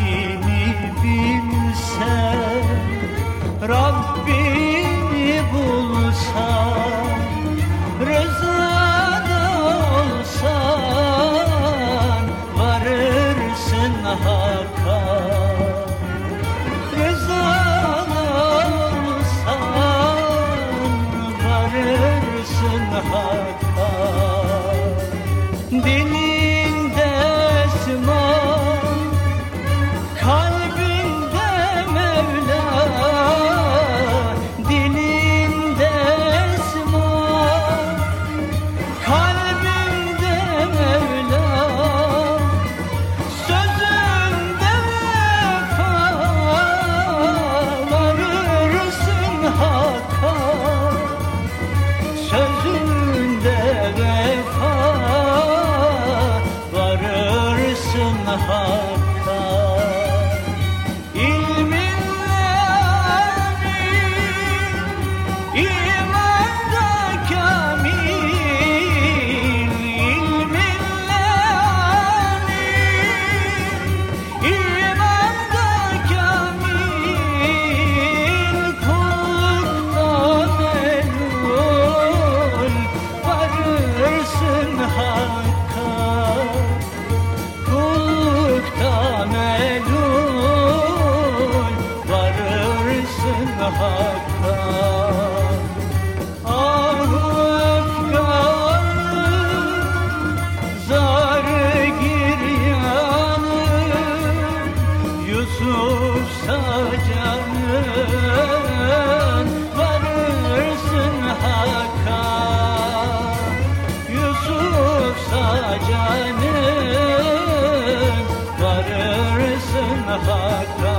nefsini bilsen Rabbini bulsan Rızada olsan Varırsın Hakk'a. Rızada olsan Varırsın Hakk'a. Dilinde Varırsın Yusuf sacanın Varırsın Hakk'a. Yusuf sacanın Varırsın Hakk'a